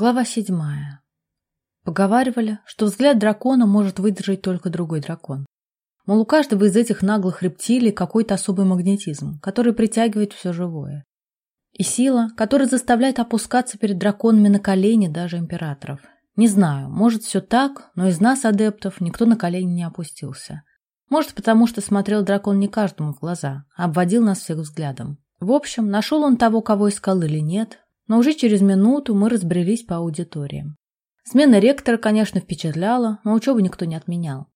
Глава седьмая. Поговаривали, что взгляд дракона может выдержать только другой дракон. Мол, у каждого из этих наглых рептилий какой-то особый магнетизм, который притягивает все живое. И сила, которая заставляет опускаться перед драконами на колени даже императоров. Не знаю, может все так, но из нас, адептов, никто на колени не опустился. Может, потому что смотрел дракон не каждому в глаза, а обводил нас всех взглядом. В общем, нашел он того, кого искал или нет, но уже через минуту мы разбрелись по аудиториям. Смена ректора, конечно, впечатляла, но учебу никто не отменял.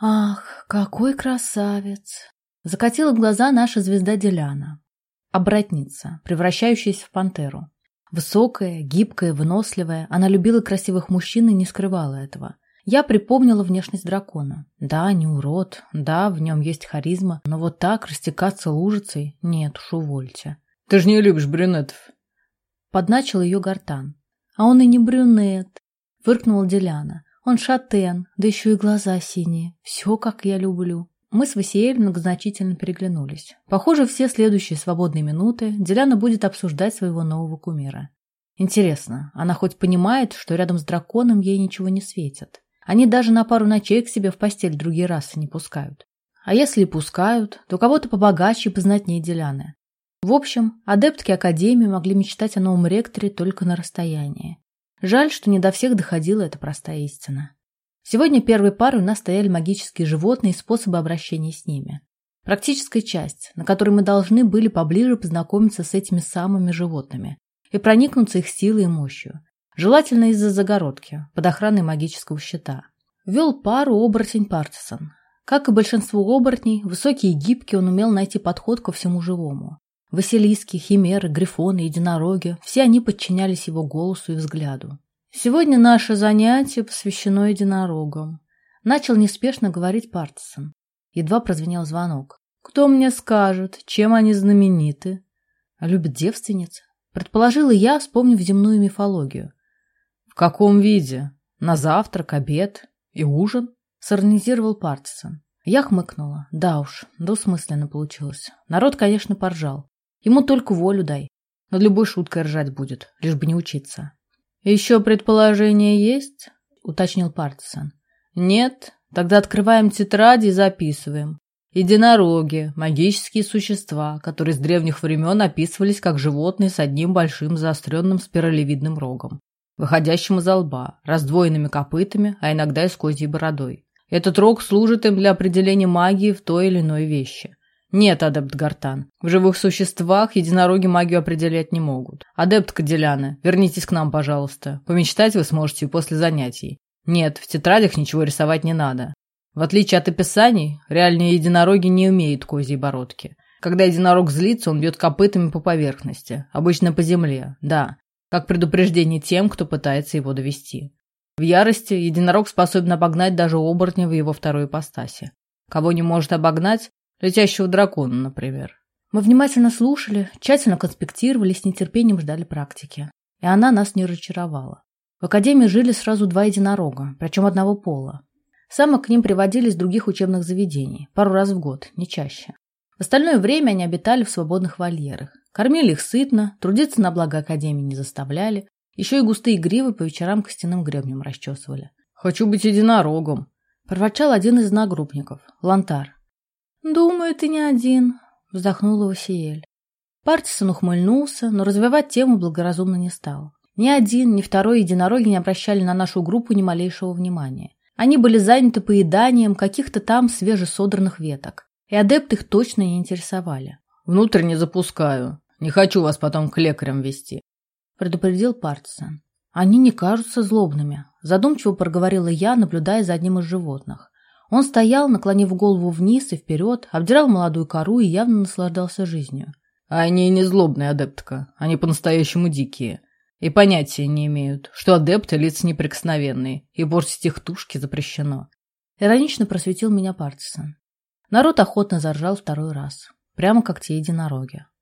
«Ах, какой красавец!» Закатила глаза наша звезда Деляна. Обратница, превращающаяся в пантеру. Высокая, гибкая, выносливая, она любила красивых мужчин и не скрывала этого. Я припомнила внешность дракона. Да, не урод, да, в нем есть харизма, но вот так растекаться лужицей – нет уж, увольте. «Ты же не любишь брюнетов!» Подначил ее гортан. А он и не брюнет, фыркнула Деляна. Он шатен, да еще и глаза синие. Все, как я люблю. Мы с Васиэль многозначительно переглянулись. Похоже, все следующие свободные минуты Деляна будет обсуждать своего нового кумира. Интересно, она хоть понимает, что рядом с драконом ей ничего не светит? Они даже на пару ночей к себе в постель другие расы не пускают. А если и пускают, то кого-то побогаче и познатнее Деляны. В общем, адептки Академии могли мечтать о новом ректоре только на расстоянии. Жаль, что не до всех доходила эта простая истина. Сегодня первой парой у нас стояли магические животные и способы обращения с ними. Практическая часть, на которой мы должны были поближе познакомиться с этими самыми животными и проникнуться их силой и мощью. Желательно из-за загородки, под охраной магического щита. Вел пару оборотень Партисон. Как и большинство оборотней, высокий и гибкий он умел найти подход ко всему живому. Василиски, химеры, грифоны, единороги – все они подчинялись его голосу и взгляду. «Сегодня наше занятие посвящено единорогам», – начал неспешно говорить Партисон. Едва прозвенел звонок. «Кто мне скажет, чем они знамениты?» «Любят девственниц», – предположила я, вспомнив земную мифологию. «В каком виде? На завтрак, обед и ужин?» – сорганизировал Партисон. Я хмыкнула. Да уж, двусмысленно получилось. Народ, конечно, поржал. Ему только волю дай. Над любой шуткой ржать будет, лишь бы не учиться. «Еще предположение есть?» — уточнил Партисон. «Нет? Тогда открываем тетради и записываем. Единороги – магические существа, которые с древних времен описывались как животные с одним большим заостренным спиралевидным рогом, выходящим из лба, раздвоенными копытами, а иногда и с козьей бородой. Этот рог служит им для определения магии в той или иной вещи. Нет, адепт Гартан. В живых существах единороги магию определять не могут. Адепт Каделяна, вернитесь к нам, пожалуйста. Помечтать вы сможете после занятий. Нет, в тетрадях ничего рисовать не надо. В отличие от описаний, реальные единороги не умеют козьей бородки. Когда единорог злится, он бьет копытами по поверхности, обычно по земле, да, как предупреждение тем, кто пытается его довести. В ярости единорог способен обогнать даже оборотня в его второй ипостаси. Кого не может обогнать, Летящего дракона, например. Мы внимательно слушали, тщательно конспектировали, с нетерпением ждали практики. И она нас не разочаровала. В академии жили сразу два единорога, причем одного пола. Самок к ним приводили из других учебных заведений, пару раз в год, не чаще. В остальное время они обитали в свободных вольерах. Кормили их сытно, трудиться на благо академии не заставляли, еще и густые гривы по вечерам костяным гребнем расчесывали. «Хочу быть единорогом», – проворчал один из одногруппников, Лантар. «Думаю, ты не один», — вздохнула Васиэль. Партисон ухмыльнулся, но развивать тему благоразумно не стал. Ни один, ни второй единороги не обращали на нашу группу ни малейшего внимания. Они были заняты поеданием каких-то там свежесодранных веток, и адепты их точно не интересовали. «Внутрь не запускаю. Не хочу вас потом к лекарям вести», — предупредил Партисон. «Они не кажутся злобными», — задумчиво проговорила я, наблюдая за одним из животных. Он стоял, наклонив голову вниз и вперед, обдирал молодую кору и явно наслаждался жизнью. «Они не злобные, адептка. Они по-настоящему дикие. И понятия не имеют, что адепты – лица неприкосновенные, и портить их тушки запрещено». Иронично просветил меня Партисон. Народ охотно заржал второй раз. Прямо как те единороги.